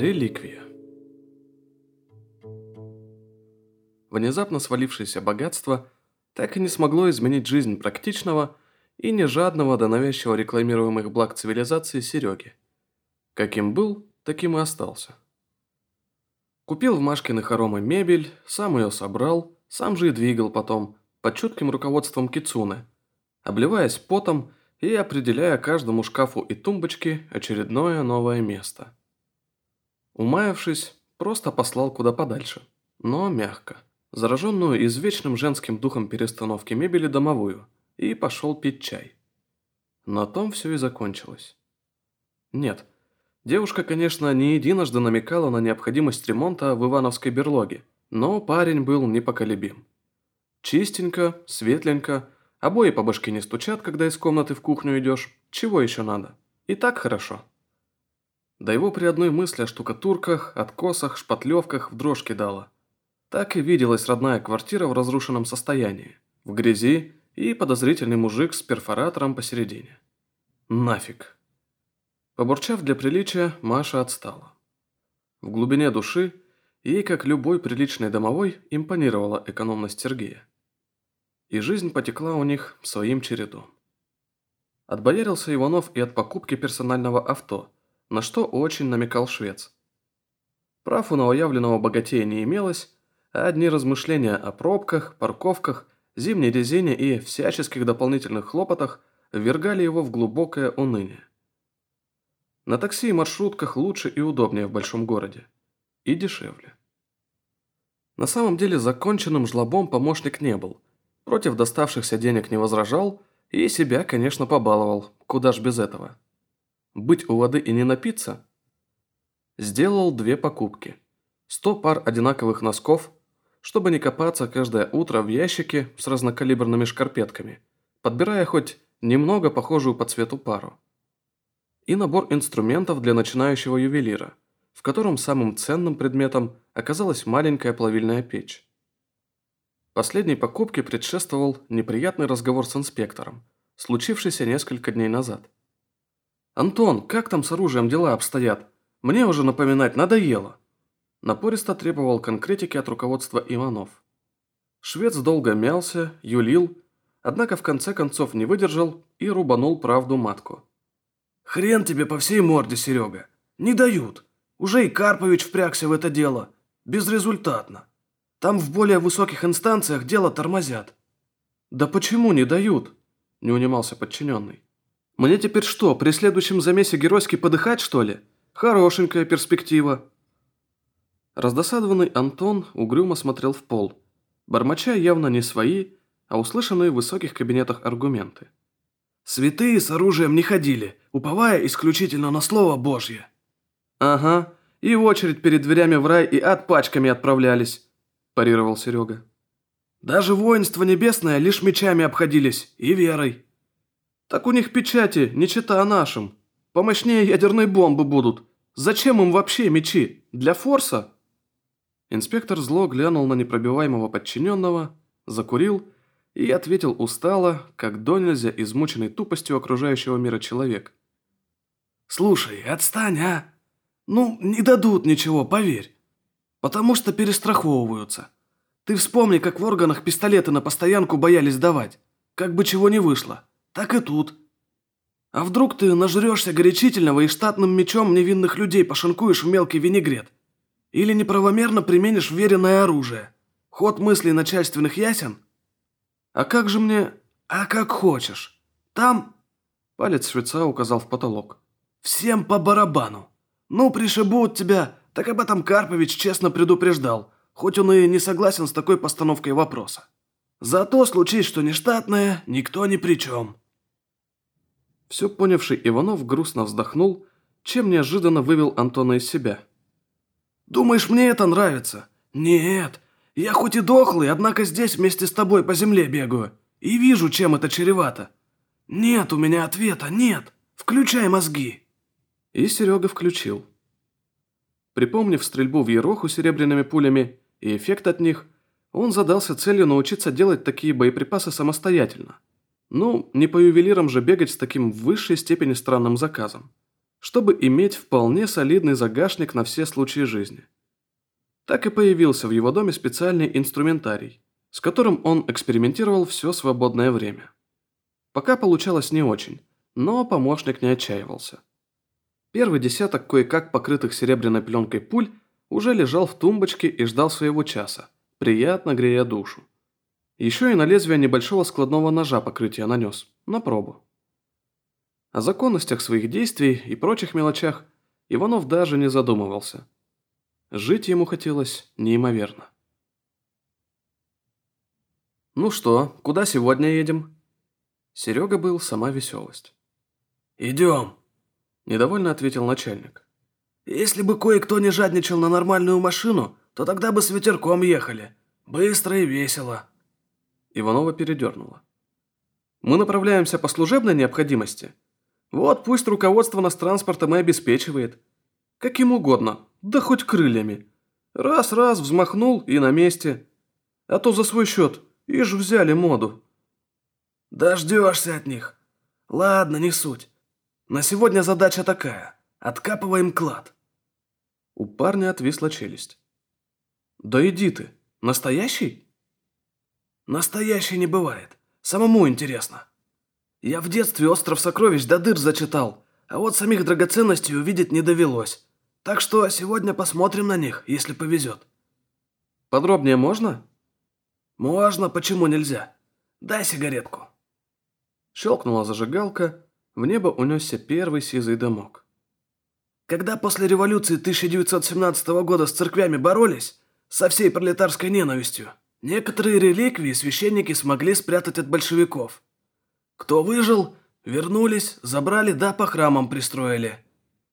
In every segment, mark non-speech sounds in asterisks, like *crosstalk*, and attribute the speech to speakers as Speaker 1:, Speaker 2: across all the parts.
Speaker 1: Реликвия. Внезапно свалившееся богатство так и не смогло изменить жизнь практичного и не жадного до навязчиво рекламируемых благ цивилизации Сереги. Каким был, таким и остался. Купил в Машкиных хоромы мебель, сам ее собрал, сам же и двигал потом, под чутким руководством Кицуны, обливаясь потом и определяя каждому шкафу и тумбочке очередное новое место – Умаявшись, просто послал куда подальше, но мягко, зараженную извечным женским духом перестановки мебели домовую, и пошел пить чай. На том все и закончилось. Нет, девушка, конечно, не единожды намекала на необходимость ремонта в Ивановской берлоге, но парень был непоколебим. Чистенько, светленько, обои по башке не стучат, когда из комнаты в кухню идешь, чего еще надо? И так хорошо. Да его при одной мысли о штукатурках, откосах, шпатлевках в дрожь кидало. Так и виделась родная квартира в разрушенном состоянии, в грязи и подозрительный мужик с перфоратором посередине. Нафиг. Побурчав для приличия, Маша отстала. В глубине души ей, как любой приличный домовой, импонировала экономность Сергея. И жизнь потекла у них своим чередом. Отбоярился Иванов и от покупки персонального авто – на что очень намекал швец. Прав у новоявленного богатея не имелось, а одни размышления о пробках, парковках, зимней резине и всяческих дополнительных хлопотах ввергали его в глубокое уныние. На такси и маршрутках лучше и удобнее в большом городе. И дешевле. На самом деле законченным жлобом помощник не был. Против доставшихся денег не возражал и себя, конечно, побаловал. Куда ж без этого. Быть у воды и не напиться? Сделал две покупки. Сто пар одинаковых носков, чтобы не копаться каждое утро в ящике с разнокалиберными шкарпетками, подбирая хоть немного похожую по цвету пару. И набор инструментов для начинающего ювелира, в котором самым ценным предметом оказалась маленькая плавильная печь. Последней покупке предшествовал неприятный разговор с инспектором, случившийся несколько дней назад. «Антон, как там с оружием дела обстоят? Мне уже напоминать надоело!» Напористо требовал конкретики от руководства Иванов. Швец долго мялся, юлил, однако в конце концов не выдержал и рубанул правду матку. «Хрен тебе по всей морде, Серега! Не дают! Уже и Карпович впрягся в это дело. Безрезультатно. Там в более высоких инстанциях дело тормозят». «Да почему не дают?» – не унимался подчиненный. Мне теперь что, при следующем замесе геройски подыхать, что ли? Хорошенькая перспектива». Раздосадованный Антон угрюмо смотрел в пол, бормоча явно не свои, а услышанные в высоких кабинетах аргументы. «Святые с оружием не ходили, уповая исключительно на слово Божье». «Ага, и в очередь перед дверями в рай и от пачками отправлялись», – парировал Серега. «Даже воинство небесное лишь мечами обходились и верой». Так у них печати, не чита нашим. Помощнее ядерной бомбы будут. Зачем им вообще мечи? Для форса?» Инспектор зло глянул на непробиваемого подчиненного, закурил и ответил устало, как до нельзя измученный тупостью окружающего мира человек. «Слушай, отстань, а! Ну, не дадут ничего, поверь. Потому что перестраховываются. Ты вспомни, как в органах пистолеты на постоянку боялись давать. Как бы чего не вышло так и тут. А вдруг ты нажрешься горячительного и штатным мечом невинных людей пошинкуешь в мелкий винегрет? Или неправомерно применишь веренное оружие? Ход мыслей начальственных ясен? А как же мне... А как хочешь. Там... Палец швеца указал в потолок. Всем по барабану. Ну, пришибут тебя, так об этом Карпович честно предупреждал, хоть он и не согласен с такой постановкой вопроса. Зато случись что нештатное, никто ни при чем. Все понявший Иванов грустно вздохнул, чем неожиданно вывел Антона из себя. «Думаешь, мне это нравится? Нет. Я хоть и дохлый, однако здесь вместе с тобой по земле бегаю. И вижу, чем это чревато. Нет у меня ответа, нет. Включай мозги». И Серега включил. Припомнив стрельбу в Ероху серебряными пулями и эффект от них, он задался целью научиться делать такие боеприпасы самостоятельно – ну, не по ювелирам же бегать с таким в высшей степени странным заказом. чтобы иметь вполне солидный загашник на все случаи жизни. Так и появился в его доме специальный инструментарий, с которым он экспериментировал все свободное время. Пока получалось не очень, но помощник не отчаивался. Первый десяток кое-как покрытых серебряной пленкой пуль уже лежал в тумбочке и ждал своего часа, приятно грея душу. Еще и на лезвие небольшого складного ножа покрытие нанес, на пробу. О законностях своих действий и прочих мелочах Иванов даже не задумывался. Жить ему хотелось неимоверно. «Ну что, куда сегодня едем?» Серега был сама веселость.
Speaker 2: «Идем», – недовольно ответил начальник. «Если бы кое-кто не жадничал на нормальную машину, то тогда бы с ветерком ехали. Быстро и весело».
Speaker 1: Иванова передернула. «Мы направляемся по служебной необходимости. Вот пусть руководство нас транспортом и обеспечивает. Каким угодно, да хоть крыльями. Раз-раз взмахнул и на месте. А то за свой счет, ишь взяли моду».
Speaker 2: «Дождешься от них. Ладно, не суть. На сегодня задача такая. Откапываем клад».
Speaker 1: У парня отвисла челюсть. «Да иди ты. Настоящий?»
Speaker 2: «Настоящий не бывает. Самому интересно. Я в детстве «Остров сокровищ» до дыр зачитал, а вот самих драгоценностей увидеть не довелось. Так что сегодня посмотрим на них, если повезет».
Speaker 1: «Подробнее можно?»
Speaker 2: «Можно, почему нельзя? Дай сигаретку».
Speaker 1: Щелкнула зажигалка, в небо унесся первый сизый дымок.
Speaker 2: Когда после революции 1917 года с церквями боролись, со всей пролетарской ненавистью, некоторые реликвии священники смогли спрятать от большевиков. Кто выжил, вернулись, забрали да по храмам пристроили.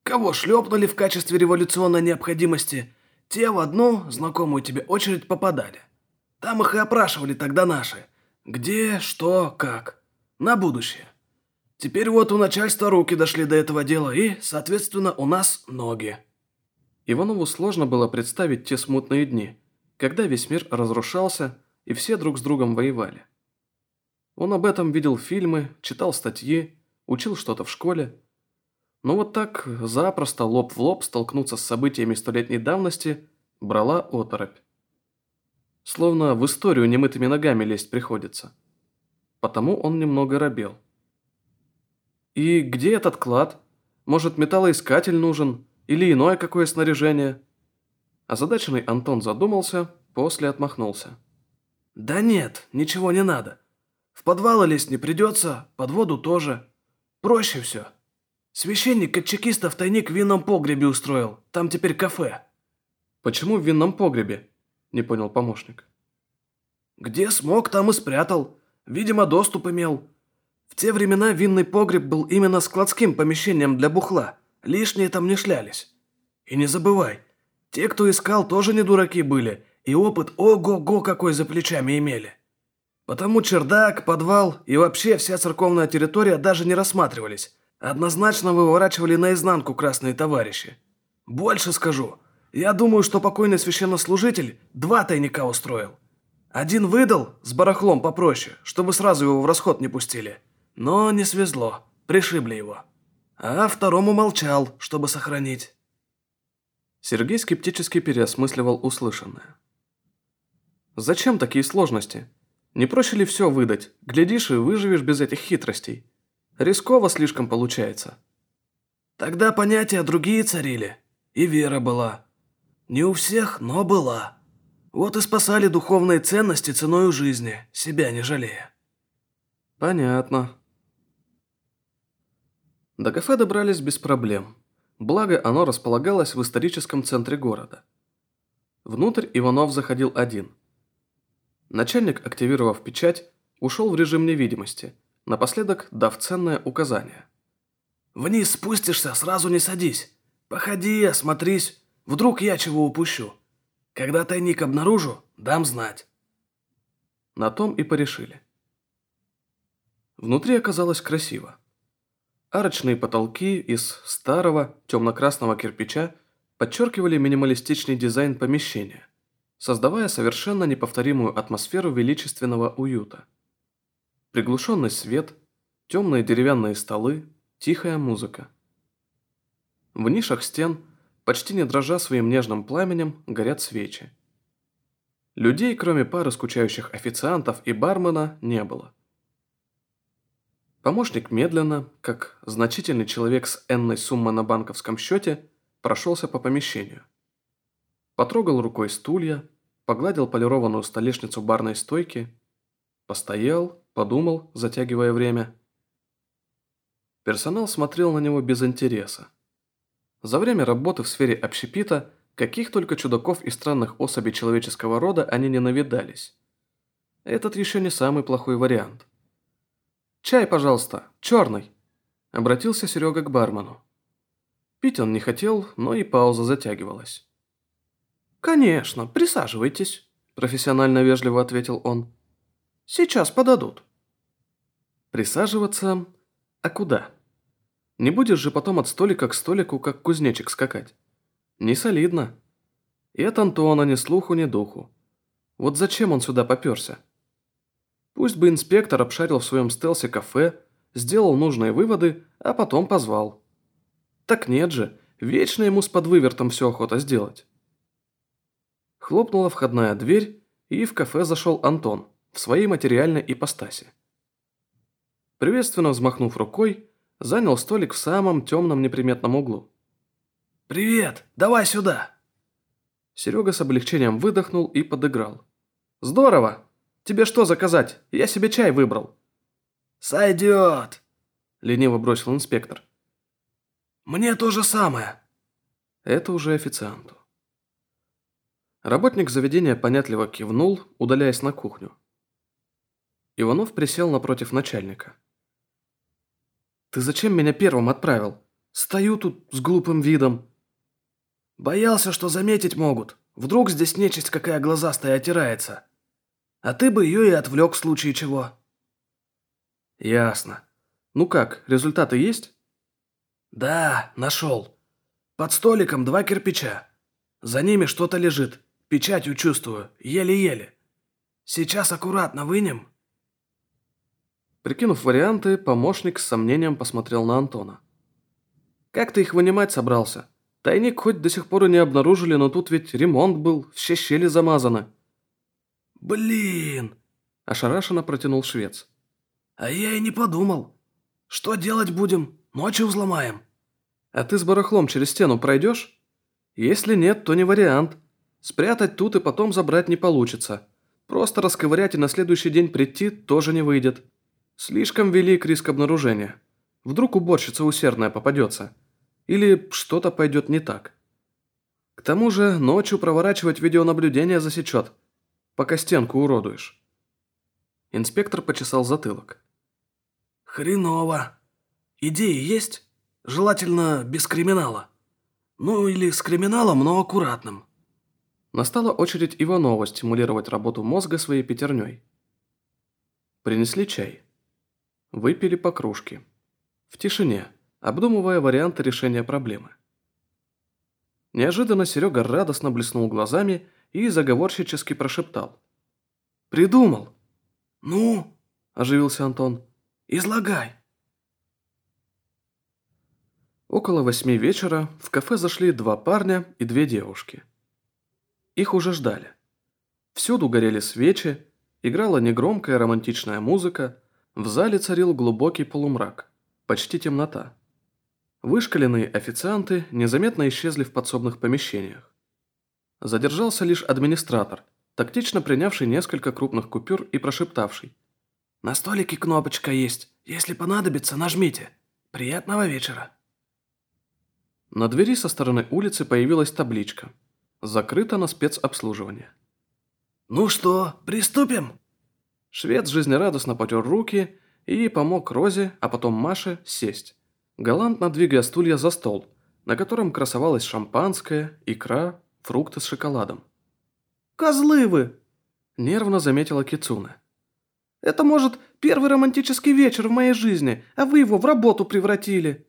Speaker 2: Кого шлепнули в качестве революционной необходимости, те в одну, знакомую тебе очередь попадали. Там их и опрашивали тогда наши. Где, что, как. На будущее. Теперь вот у начальства руки дошли до этого дела, и, соответственно, у нас ноги».
Speaker 1: Иванову сложно было представить те смутные дни, когда весь мир разрушался и все друг с другом воевали. Он об этом видел фильмы, читал статьи, учил что-то в школе. Но вот так запросто лоб в лоб столкнуться с событиями столетней давности брала оторопь. Словно в историю немытыми ногами лезть приходится. Потому он немного робел. «И где этот клад? Может, металлоискатель нужен? Или иное какое снаряжение?» Озадаченный Антон задумался, после отмахнулся.
Speaker 2: «Да нет, ничего не надо. В подвал лезть не придется, под воду тоже. Проще все. Священник от чекистов тайник в винном погребе устроил, там теперь кафе».
Speaker 1: «Почему в винном погребе?» – не понял помощник.
Speaker 2: «Где смог, там и спрятал. Видимо, доступ имел. В те времена винный погреб был именно складским помещением для бухла. Лишние там не шлялись. И не забывай, те, кто искал, тоже не дураки были, и опыт ого-го какой за плечами имели. Потому чердак, подвал и вообще вся церковная территория даже не рассматривались. Однозначно выворачивали наизнанку красные товарищи. Больше скажу. Я думаю, что покойный священнослужитель два тайника устроил. Один выдал с барахлом попроще, чтобы сразу его в расход не пустили. Но не свезло, пришибли его. А второму молчал, чтобы сохранить.
Speaker 1: Сергей скептически переосмысливал услышанное. «Зачем такие сложности? Не проще ли все выдать? Глядишь и выживешь без этих хитростей. Рисково слишком получается».
Speaker 2: «Тогда понятия другие царили. И вера была. Не у всех, но была. Вот и спасали духовные ценности ценой жизни, себя не жалея».
Speaker 1: «Понятно», до кафе добрались без проблем, благо оно располагалось в историческом центре города. Внутрь Иванов заходил один. Начальник, активировав печать, ушел в режим невидимости, напоследок дав ценное указание.
Speaker 2: «Вниз спустишься, сразу не садись. Походи, осмотрись, вдруг я чего упущу. Когда тайник обнаружу, дам знать».
Speaker 1: На том и порешили. Внутри оказалось красиво. Арочные потолки из старого темно-красного кирпича подчеркивали минималистичный дизайн помещения, создавая совершенно неповторимую атмосферу величественного уюта. Приглушенный свет, темные деревянные столы, тихая музыка. В нишах стен, почти не дрожа своим нежным пламенем, горят свечи. Людей, кроме пары скучающих официантов и бармена, не было. Помощник медленно, как значительный человек с энной суммой на банковском счете, прошелся по помещению. Потрогал рукой стулья, погладил полированную столешницу барной стойки, постоял, подумал, затягивая время. Персонал смотрел на него без интереса. За время работы в сфере общепита каких только чудаков и странных особей человеческого рода они не навидались. Этот еще не самый плохой вариант. «Чай, пожалуйста, черный!» – обратился Серега к бармену. Пить он не хотел, но и пауза затягивалась. «Конечно, присаживайтесь», – профессионально вежливо ответил он. «Сейчас подадут». «Присаживаться? А куда? Не будешь же потом от столика к столику, как кузнечик, скакать. Не солидно. И от Антона ни слуху, ни духу. Вот зачем он сюда поперся? Пусть бы инспектор обшарил в своем стелсе кафе, сделал нужные выводы, а потом позвал. Так нет же, вечно ему с подвывертом все охота сделать. Хлопнула входная дверь, и в кафе зашел Антон в своей материальной ипостаси. Приветственно взмахнув рукой, занял столик в самом темном неприметном углу.
Speaker 2: «Привет, давай сюда!»
Speaker 1: Серега с облегчением выдохнул и подыграл. «Здорово! Тебе что заказать? Я себе чай выбрал».
Speaker 2: «Сойдет!» – лениво бросил инспектор. «Мне то же самое!»
Speaker 1: Это уже официанту. Работник заведения понятливо кивнул, удаляясь на кухню. Иванов присел напротив начальника. «Ты зачем меня первым отправил? Стою тут с глупым видом».
Speaker 2: «Боялся, что заметить могут. Вдруг здесь нечисть какая глазастая отирается. А ты бы ее и отвлек в случае чего».
Speaker 1: «Ясно. Ну как, результаты есть?»
Speaker 2: «Да, нашел. Под столиком два кирпича. За ними что-то лежит. Печатью чувствую, еле-еле. Сейчас аккуратно вынем».
Speaker 1: Прикинув варианты, помощник с сомнением посмотрел на Антона. «Как ты их вынимать собрался? Тайник хоть до сих пор и не обнаружили, но тут ведь ремонт был, все щели замазаны».
Speaker 2: «Блин!»
Speaker 1: – ошарашенно протянул швец.
Speaker 2: «А я и не подумал. Что делать будем? Ночью взломаем».
Speaker 1: «А ты с барахлом через стену пройдешь? Если нет, то не вариант. Спрятать тут и потом забрать не получится. Просто расковырять и на следующий день прийти тоже не выйдет. Слишком велик риск обнаружения. Вдруг уборщица усердная попадется. Или что-то пойдет не так. К тому же ночью проворачивать видеонаблюдение засечет, пока стенку уродуешь. Инспектор почесал затылок.
Speaker 2: «Хреново. Идеи есть? Желательно без криминала. Ну или с криминалом, но аккуратным».
Speaker 1: Настала очередь Иванова стимулировать работу мозга своей пятерней. Принесли чай. Выпили по кружке. В тишине, обдумывая варианты решения проблемы. Неожиданно Серега радостно блеснул глазами и заговорщически прошептал. «Придумал!»
Speaker 2: «Ну?»
Speaker 1: – оживился Антон.
Speaker 2: «Излагай!»
Speaker 1: Около восьми вечера в кафе зашли два парня и две девушки – их уже ждали. Всюду горели свечи, играла негромкая романтичная музыка, в зале царил глубокий полумрак, почти темнота. Вышкаленные официанты незаметно исчезли в подсобных помещениях. Задержался лишь администратор, тактично принявший несколько крупных купюр и прошептавший.
Speaker 2: «На столике кнопочка есть. Если понадобится, нажмите. Приятного вечера».
Speaker 1: На двери со стороны улицы появилась табличка – Закрыто на спецобслуживание.
Speaker 2: «Ну что, приступим?»
Speaker 1: Швед жизнерадостно потер руки и помог Розе, а потом Маше, сесть, галантно двигая стулья за стол, на котором красовалось шампанское, икра, фрукты с шоколадом.
Speaker 2: «Козлы вы!»
Speaker 1: – нервно заметила Кицуна.
Speaker 2: «Это, может, первый романтический вечер в моей жизни, а вы его в работу превратили!»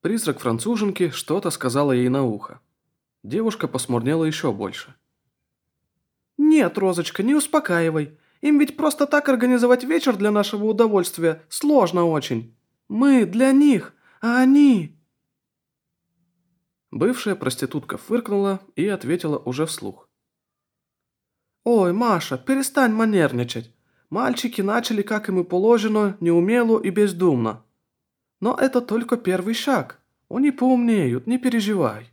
Speaker 1: Призрак француженки что-то сказала ей на ухо. Девушка посмурнела еще больше.
Speaker 2: «Нет, Розочка, не успокаивай. Им ведь просто так организовать вечер для нашего удовольствия сложно очень. Мы для них, а они...»
Speaker 1: Бывшая проститутка фыркнула и ответила уже вслух.
Speaker 2: «Ой, Маша, перестань манерничать. Мальчики начали, как им и положено, неумело и бездумно. Но это только первый шаг. Они поумнеют, не переживай».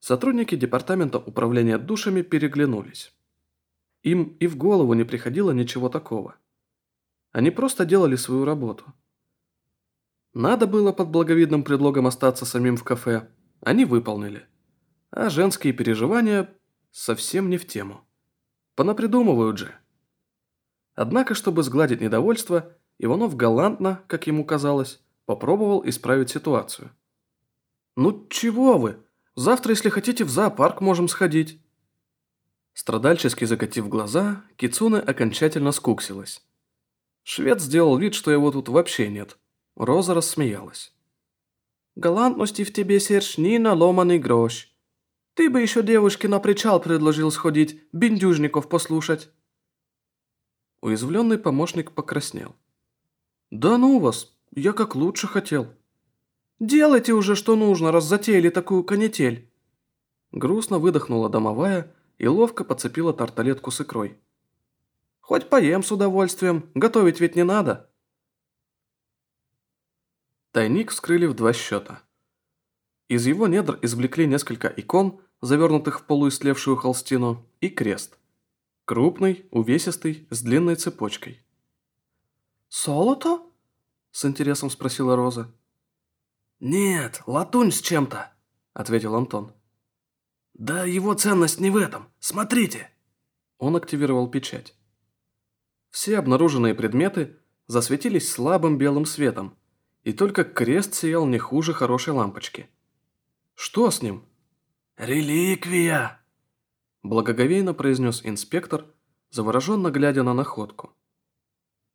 Speaker 1: Сотрудники департамента управления душами переглянулись. Им и в голову не приходило ничего такого. Они просто делали свою работу. Надо было под благовидным предлогом остаться самим в кафе. Они выполнили. А женские переживания совсем не в тему. Понапридумывают же. Однако, чтобы сгладить недовольство, Иванов галантно, как ему казалось, попробовал исправить ситуацию.
Speaker 2: «Ну чего вы? Завтра, если хотите, в зоопарк можем сходить».
Speaker 1: Страдальчески закатив глаза, Кицуне окончательно скуксилась. Швед сделал вид, что его тут вообще нет. Роза рассмеялась.
Speaker 2: «Галантности в тебе, Серж, ни на ломаный грош. Ты бы еще девушке на причал предложил сходить, бендюжников послушать».
Speaker 1: Уязвленный помощник покраснел.
Speaker 2: «Да ну вас, я как лучше хотел». «Делайте уже, что нужно, раз затеяли такую канитель».
Speaker 1: Грустно выдохнула домовая и ловко подцепила тарталетку с икрой.
Speaker 2: «Хоть поем с удовольствием, готовить ведь не надо».
Speaker 1: Тайник вскрыли в два счета. Из его недр извлекли несколько икон, завернутых в полуистлевшую холстину, и крест. Крупный, увесистый, с длинной цепочкой.
Speaker 2: «Солото?» – с интересом спросила Роза. «Нет, латунь с чем-то», – ответил Антон. «Да его ценность не в этом. Смотрите!»
Speaker 1: Он активировал печать. Все обнаруженные предметы засветились слабым белым светом, и только крест сиял не хуже хорошей лампочки. «Что с ним?»
Speaker 2: «Реликвия!»
Speaker 1: Благоговейно произнес инспектор, завороженно глядя на находку.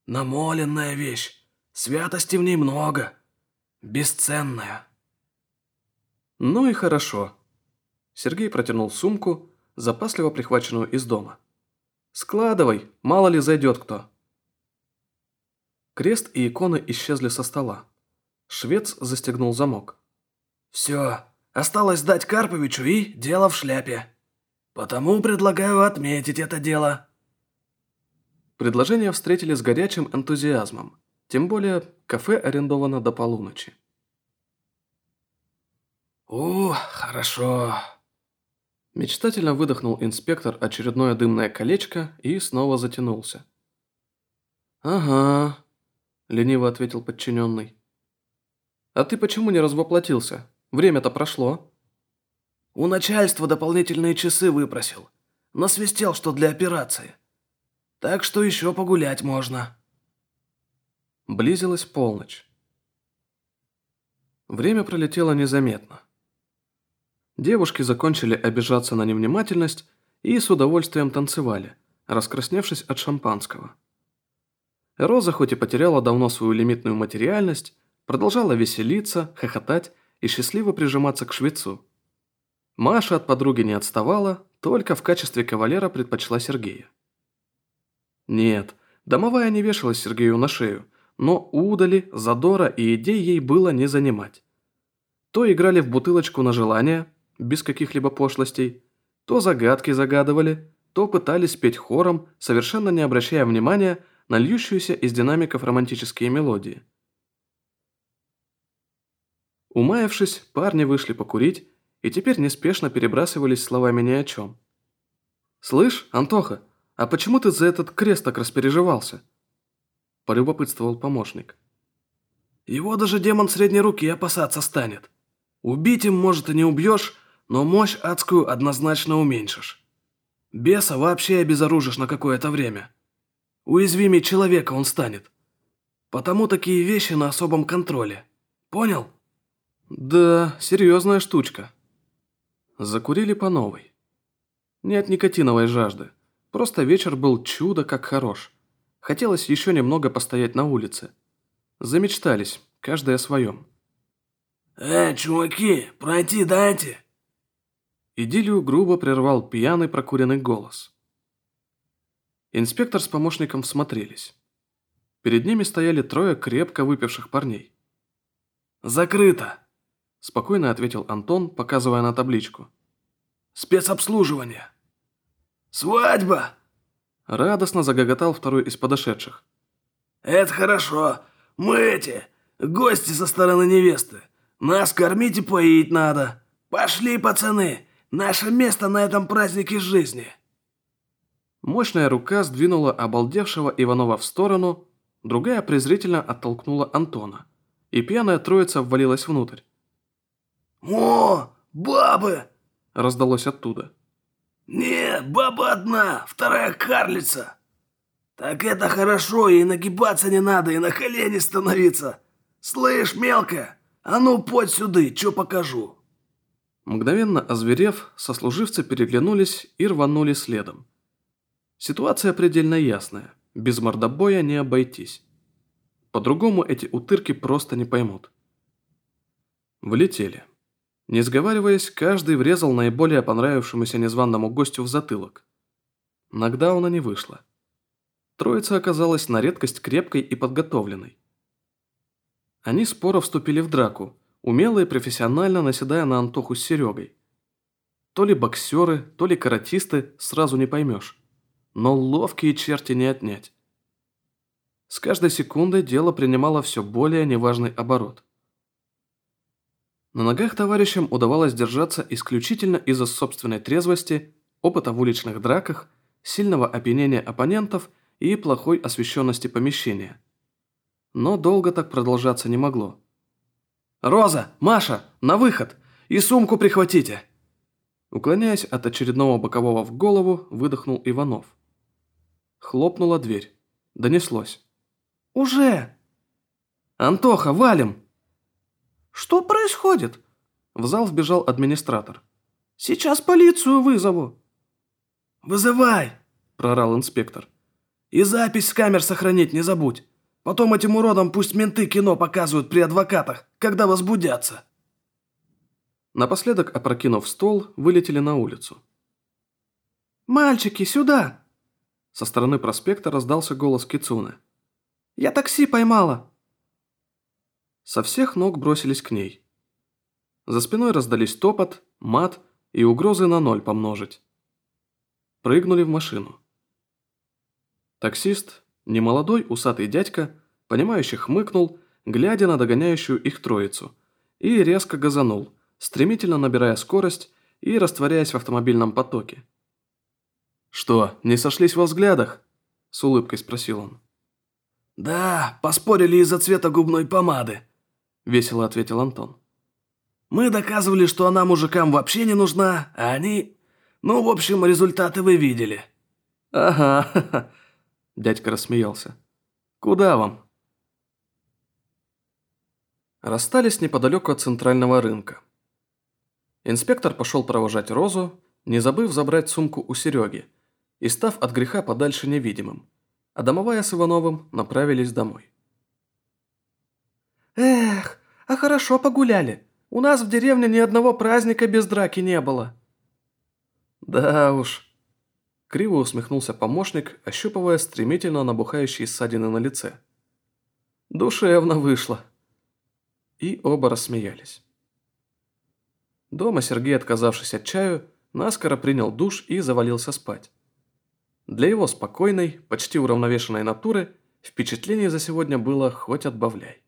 Speaker 2: «Намоленная вещь. Святости в ней много. Бесценная».
Speaker 1: «Ну и хорошо». Сергей протянул сумку, запасливо прихваченную из дома. «Складывай, мало ли зайдет кто». Крест и иконы исчезли со стола. Швец застегнул замок.
Speaker 2: «Все, осталось сдать Карповичу и дело в шляпе. Потому предлагаю отметить это дело».
Speaker 1: Предложение встретили с горячим энтузиазмом. Тем более, кафе арендовано до полуночи.
Speaker 2: «У, хорошо»,
Speaker 1: Мечтательно выдохнул инспектор очередное дымное колечко и снова затянулся.
Speaker 2: «Ага», –
Speaker 1: лениво ответил подчиненный. А ты почему не развоплотился? Время-то прошло».
Speaker 2: «У начальства дополнительные часы выпросил. Насвистел, что для операции. Так что еще погулять можно».
Speaker 1: Близилась полночь. Время пролетело незаметно. Девушки закончили обижаться на невнимательность и с удовольствием танцевали, раскрасневшись от шампанского. Роза хоть и потеряла давно свою лимитную материальность, продолжала веселиться, хохотать и счастливо прижиматься к швецу. Маша от подруги не отставала, только в качестве кавалера предпочла Сергея. Нет, домовая не вешалась Сергею на шею, но удали, задора и идей ей было не занимать. То играли в бутылочку на желание, без каких-либо пошлостей, то загадки загадывали, то пытались петь хором, совершенно не обращая внимания на льющуюся из динамиков романтические мелодии. Умаявшись, парни вышли покурить и теперь неспешно перебрасывались словами ни о чем. «Слышь, Антоха, а почему ты за этот крест так распереживался?» Полюбопытствовал помощник.
Speaker 2: «Его даже демон средней руки опасаться станет. Убить им, может, и не убьешь, но мощь адскую однозначно уменьшишь. Беса вообще обезоружишь на какое-то время. Уязвимее человека он станет. Потому такие вещи на особом контроле. Понял?»
Speaker 1: Да, серьезная штучка. Закурили по новой. Нет никотиновой жажды. Просто вечер был чудо как хорош. Хотелось еще немного постоять на улице. Замечтались, каждый о своем.
Speaker 2: «Э, чуваки, пройти дайте!»
Speaker 1: Идиллию грубо прервал пьяный прокуренный голос. Инспектор с помощником всмотрелись. Перед ними стояли трое крепко выпивших парней.
Speaker 2: «Закрыто!»
Speaker 1: – спокойно ответил Антон, показывая на табличку.
Speaker 2: «Спецобслуживание». «Свадьба!»
Speaker 1: – радостно загоготал второй из подошедших.
Speaker 2: «Это хорошо. Мы эти, гости со стороны невесты. Нас кормить и поить надо. Пошли, пацаны, наше место на этом празднике жизни».
Speaker 1: Мощная рука сдвинула обалдевшего Иванова в сторону, другая презрительно оттолкнула Антона, и пьяная троица ввалилась внутрь.
Speaker 2: «О, бабы!»
Speaker 1: – раздалось оттуда.
Speaker 2: «Нет, баба одна, вторая карлица!» «Так это хорошо, и нагибаться не надо, и на колени становиться! Слышь, мелкая, а ну подь сюда, чё покажу!»
Speaker 1: Мгновенно озверев, сослуживцы переглянулись и рванули следом. Ситуация предельно ясная, без мордобоя не обойтись. По-другому эти утырки просто не поймут. Влетели. Не сговариваясь, каждый врезал наиболее понравившемуся незваному гостю в затылок. Нокдауна не вышло. Троица оказалась на редкость крепкой и подготовленной. Они споро вступили в драку, умело и профессионально наседая на Антоху с Серегой. То ли боксеры, то ли каратисты, сразу не поймешь. Но ловкие черти не отнять. С каждой секундой дело принимало все более неважный оборот. На ногах товарищам удавалось держаться исключительно из-за собственной трезвости, опыта в уличных драках, сильного опьянения оппонентов и плохой освещенности помещения. Но долго так продолжаться не могло. «Роза! Маша! На выход! И сумку прихватите!» Уклоняясь от очередного бокового в голову, выдохнул Иванов. Хлопнула дверь. Донеслось. «Уже!» «Антоха, валим!» «Что происходит?» В зал вбежал администратор. «Сейчас полицию вызову!»
Speaker 2: «Вызывай!» – прорал инспектор. И запись с камер сохранить не забудь. Потом этим уродам пусть менты кино показывают при адвокатах, когда возбудятся».
Speaker 1: Напоследок, опрокинув стол, вылетели на улицу.
Speaker 3: «Мальчики, сюда!»
Speaker 1: Со стороны проспекта раздался голос Кицуны.
Speaker 3: «Я такси поймала!»
Speaker 1: Со всех ног бросились к ней. За спиной раздались топот, мат и угрозы на ноль помножить. Прыгнули в машину. Таксист, немолодой усатый дядька, понимающе хмыкнул, глядя на догоняющую их троицу, и резко газанул, стремительно набирая скорость и растворяясь в автомобильном потоке. «Что, не сошлись во взглядах?» – с улыбкой спросил он.
Speaker 2: «Да, поспорили из-за цвета губной помады», – весело ответил Антон. «Мы доказывали, что она мужикам вообще не нужна, а они... Ну, в общем, результаты вы видели».
Speaker 1: «Ага, *laughs* Дядька рассмеялся. «Куда вам?» Расстались неподалеку от центрального рынка. Инспектор пошел провожать Розу, не забыв забрать сумку у Сереги, и став от греха подальше невидимым, а домовая с Ивановым направились домой.
Speaker 3: «Эх, а хорошо погуляли. У нас в деревне ни одного праздника без драки не было».
Speaker 1: «Да уж», Криво усмехнулся помощник, ощупывая стремительно набухающие ссадины на лице. «Душевно вышло». И оба рассмеялись. Дома Сергей, отказавшись от чаю, наскоро принял душ и завалился спать. Для его спокойной, почти уравновешенной натуры впечатлений за сегодня было хоть отбавляй.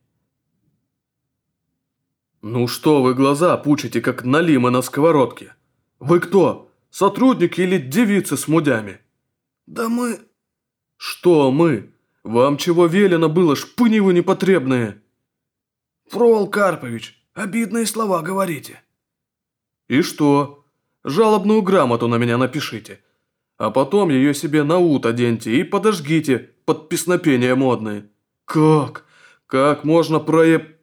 Speaker 4: «Ну что вы глаза пучите, как налима на сковородке? Вы кто? Сотрудники или девицы с мудями?»
Speaker 2: «Да мы...»
Speaker 4: «Что мы? Вам чего велено было, шпыни вы непотребные?»
Speaker 2: «Фрол Карпович, обидные слова говорите».
Speaker 4: «И что? Жалобную грамоту на меня напишите. А потом ее себе на ут оденьте и подожгите под песнопения модные. Как? Как можно прое...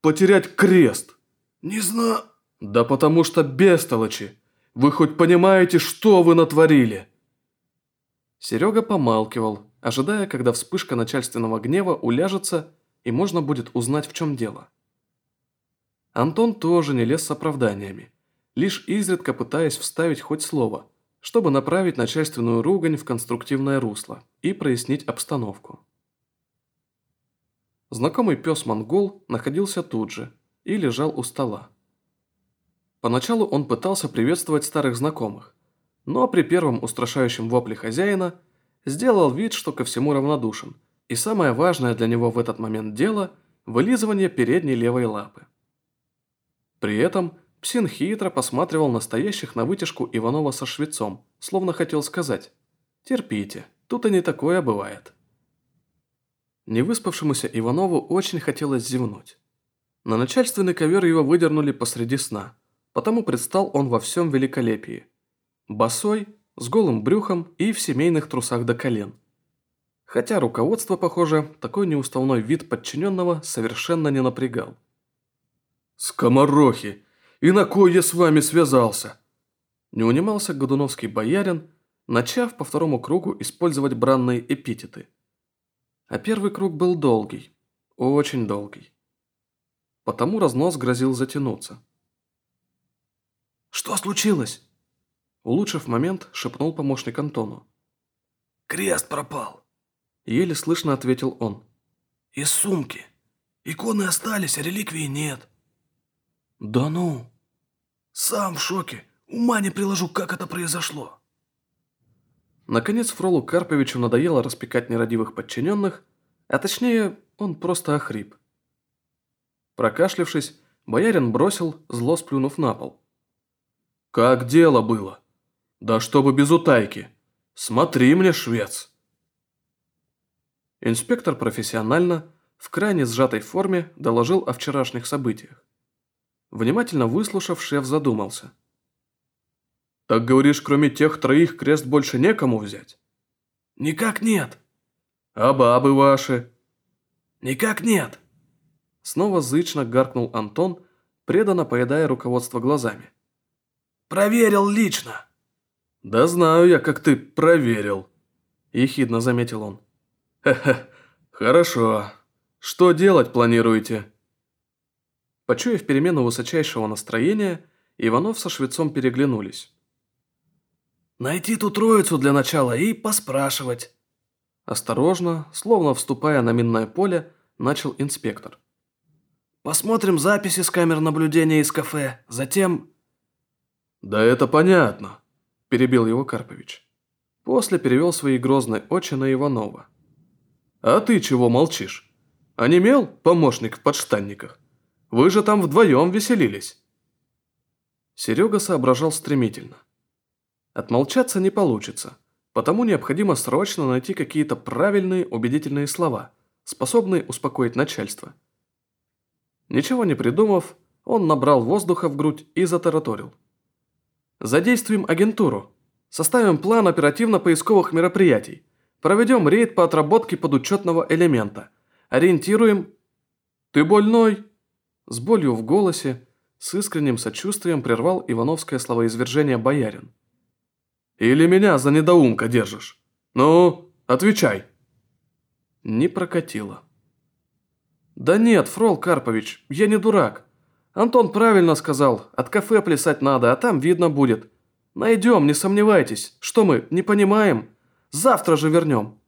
Speaker 4: потерять крест?»
Speaker 2: «Не знаю...»
Speaker 4: «Да потому что бестолочи. Вы хоть понимаете, что вы натворили?»
Speaker 1: Серега помалкивал, ожидая, когда вспышка начальственного гнева уляжется и можно будет узнать, в чем дело. Антон тоже не лез с оправданиями, лишь изредка пытаясь вставить хоть слово, чтобы направить начальственную ругань в конструктивное русло и прояснить обстановку. Знакомый пес-монгол находился тут же и лежал у стола. Поначалу он пытался приветствовать старых знакомых, но при первом устрашающем вопле хозяина сделал вид, что ко всему равнодушен, и самое важное для него в этот момент дело – вылизывание передней левой лапы. При этом Псин хитро посматривал на стоящих на вытяжку Иванова со швецом, словно хотел сказать «Терпите, тут и не такое бывает». Невыспавшемуся Иванову очень хотелось зевнуть. На начальственный ковер его выдернули посреди сна, потому предстал он во всем великолепии. Босой, с голым брюхом и в семейных трусах до колен. Хотя руководство, похоже, такой неуставной вид подчиненного совершенно не напрягал.
Speaker 4: «Скоморохи! И на кой я с вами связался?»
Speaker 1: Не унимался годуновский боярин, начав по второму кругу использовать бранные эпитеты. А первый круг был долгий, очень долгий. Потому разнос грозил затянуться.
Speaker 2: «Что случилось?»
Speaker 1: Улучшив момент, шепнул помощник Антону.
Speaker 2: «Крест пропал!»
Speaker 1: Еле слышно ответил он.
Speaker 2: «Из сумки. Иконы остались, а реликвии нет».
Speaker 1: «Да ну!»
Speaker 2: «Сам в шоке. Ума не приложу, как это произошло».
Speaker 1: Наконец Фролу Карповичу надоело распекать нерадивых подчиненных, а точнее, он просто охрип. Прокашлявшись, боярин бросил, зло сплюнув на пол.
Speaker 4: «Как дело было? Да чтобы без утайки. Смотри мне, швец!»
Speaker 1: Инспектор профессионально, в крайне сжатой форме, доложил о вчерашних событиях. Внимательно выслушав, шеф задумался.
Speaker 4: «Так говоришь, кроме тех троих крест больше некому взять?»
Speaker 2: «Никак нет».
Speaker 4: «А бабы ваши?»
Speaker 2: «Никак нет».
Speaker 1: Снова зычно гаркнул Антон, преданно поедая руководство глазами.
Speaker 2: «Проверил лично».
Speaker 4: «Да знаю я, как ты проверил», – ехидно заметил он. «Хе-хе, хорошо. Что делать планируете?»
Speaker 1: Почуяв перемену высочайшего настроения, Иванов со швецом переглянулись.
Speaker 2: «Найти ту троицу для начала и поспрашивать».
Speaker 1: Осторожно, словно вступая на минное поле, начал инспектор.
Speaker 2: «Посмотрим записи с камер наблюдения из кафе, затем...»
Speaker 4: «Да это понятно», – перебил его Карпович.
Speaker 1: После перевел свои грозные очи на Иванова.
Speaker 4: «А ты чего молчишь? Онемел, помощник в подштанниках? Вы же там вдвоем веселились».
Speaker 1: Серега соображал стремительно. Отмолчаться не получится, потому необходимо срочно найти какие-то правильные убедительные слова, способные успокоить начальство. Ничего не придумав, он набрал воздуха в грудь и затараторил. «Задействуем агентуру. Составим план оперативно-поисковых мероприятий. Проведем рейд по отработке подучетного элемента. Ориентируем...» «Ты больной?» С болью в голосе, с искренним сочувствием прервал Ивановское словоизвержение боярин.
Speaker 4: «Или меня за недоумка держишь? Ну, отвечай!»
Speaker 1: Не прокатило. «Да нет, Фрол Карпович, я не дурак. Антон правильно сказал, от кафе плясать надо, а там видно будет. Найдем, не сомневайтесь. Что мы, не понимаем? Завтра же вернем».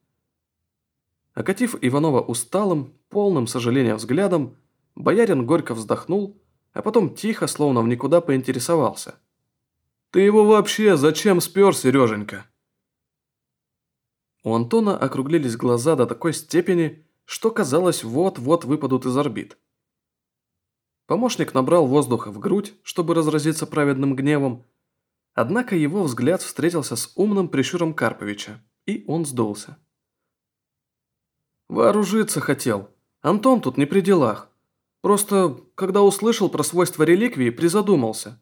Speaker 1: Окатив Иванова усталым, полным сожаления взглядом, Боярин горько вздохнул, а потом тихо, словно в никуда, поинтересовался.
Speaker 4: «Ты его вообще зачем спер, Сереженька?»
Speaker 1: У Антона округлились глаза до такой степени, что казалось, вот-вот выпадут из орбит. Помощник набрал воздуха в грудь, чтобы разразиться праведным гневом, однако его взгляд встретился с умным прищуром Карповича, и он сдулся. «Вооружиться хотел. Антон тут не при делах. Просто, когда услышал про свойства реликвии, призадумался.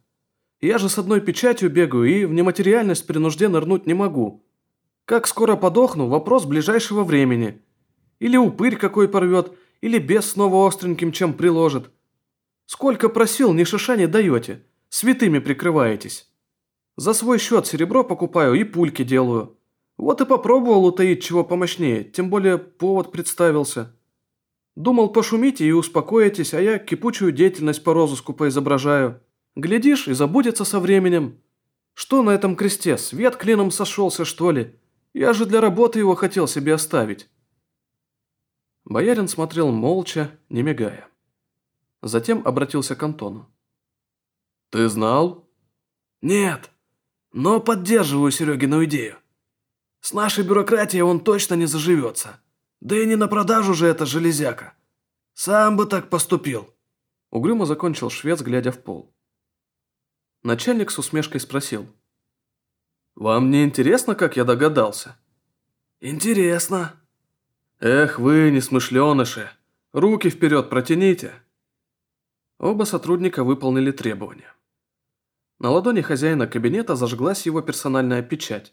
Speaker 1: Я же с одной печатью бегаю и в нематериальность при нужде нырнуть не могу. Как скоро подохну – вопрос ближайшего времени. Или упырь какой порвет, или бес снова остреньким чем приложит. Сколько просил, ни шиша не даете, святыми прикрываетесь. За свой счет серебро покупаю и пульки делаю. Вот и попробовал утаить чего помощнее, тем более повод представился. Думал, пошумите и успокоитесь, а я кипучую деятельность по розыску поизображаю. Глядишь, и забудется со временем. Что на этом кресте, свет клином сошелся, что ли? Я же для работы его хотел себе оставить». Боярин смотрел молча, не мигая. Затем обратился к Антону.
Speaker 4: Ты знал?
Speaker 2: Нет, но поддерживаю Серегину идею. С нашей бюрократией он точно не заживется. Да и не на продажу же эта железяка. Сам бы так поступил.
Speaker 1: Угрюмо закончил швец, глядя в пол. Начальник с усмешкой спросил. «Вам не интересно, как я догадался?»
Speaker 2: «Интересно».
Speaker 1: «Эх вы, несмышленыши, руки вперед протяните». Оба сотрудника выполнили требования. На ладони хозяина кабинета зажглась его персональная печать.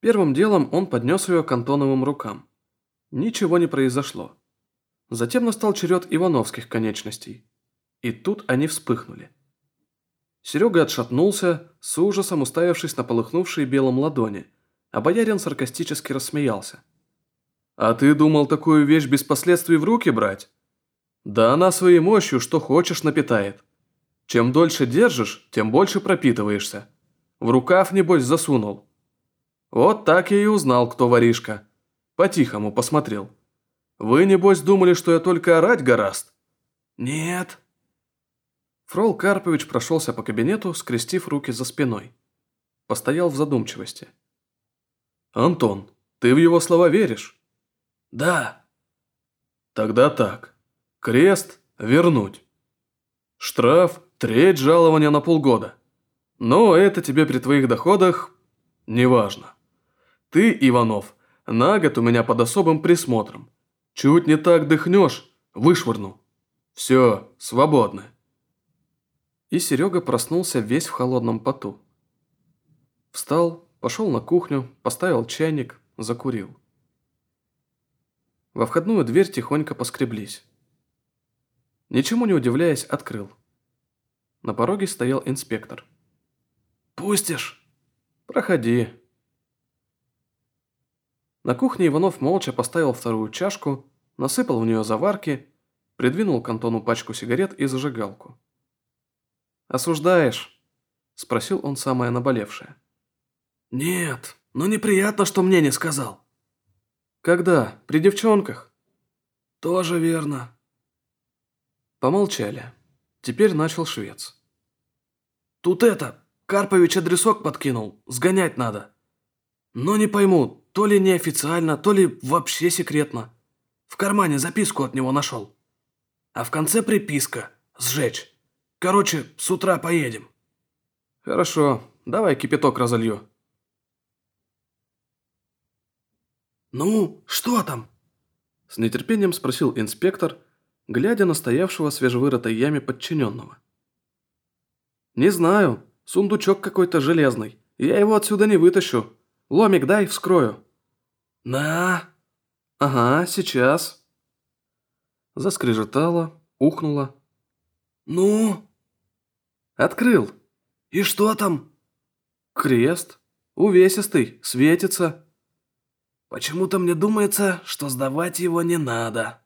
Speaker 1: Первым делом он поднес ее к Антоновым рукам. Ничего не произошло. Затем настал черед Ивановских конечностей. И тут они вспыхнули. Серега отшатнулся, с ужасом уставившись на полыхнувшие белым ладони, а боярин саркастически рассмеялся. «А ты думал такую вещь без последствий в руки брать? Да она своей мощью что хочешь напитает. Чем дольше держишь, тем больше пропитываешься. В рукав, небось, засунул. Вот так я и узнал, кто воришка. По-тихому посмотрел. Вы, небось, думали, что я только орать гораст?
Speaker 2: Нет.
Speaker 1: Фрол Карпович прошелся по кабинету, скрестив руки за спиной. Постоял в задумчивости. «Антон, ты в его слова веришь?»
Speaker 2: «Да».
Speaker 1: «Тогда так. Крест вернуть. Штраф треть жалования на полгода. Но это тебе при твоих доходах неважно. Ты, Иванов, на год у меня под особым присмотром. Чуть не так дыхнешь, вышвырну. Все, свободны. И Серега проснулся весь в холодном поту. Встал, пошел на кухню, поставил чайник, закурил. Во входную дверь тихонько поскреблись. Ничему не удивляясь, открыл. На пороге стоял инспектор.
Speaker 2: «Пустишь?»
Speaker 1: «Проходи». На кухне Иванов молча поставил вторую чашку, насыпал в нее заварки, придвинул к Антону пачку сигарет и зажигалку. «Осуждаешь?» – спросил он самое наболевшее.
Speaker 2: «Нет, но неприятно, что мне не сказал».
Speaker 1: «Когда? При девчонках?»
Speaker 2: «Тоже верно».
Speaker 1: Помолчали. Теперь начал швец.
Speaker 2: «Тут это, Карпович адресок подкинул, сгонять надо. Но не пойму, то ли неофициально, то ли вообще секретно. В кармане записку от него нашел. А в конце приписка «Сжечь». Короче, с утра поедем».
Speaker 1: «Хорошо, давай кипяток разолью».
Speaker 2: «Ну, что там?»
Speaker 1: С нетерпением спросил инспектор, глядя на стоявшего свежевырытой яме подчиненного. «Не знаю. Сундучок какой-то железный. Я его отсюда не вытащу. Ломик дай, вскрою».
Speaker 2: «На!»
Speaker 1: «Ага, сейчас». Заскрежетало, ухнуло.
Speaker 2: «Ну?»
Speaker 1: «Открыл».
Speaker 2: «И что там?»
Speaker 1: «Крест. Увесистый, светится».
Speaker 2: «Почему-то мне думается, что сдавать его не надо».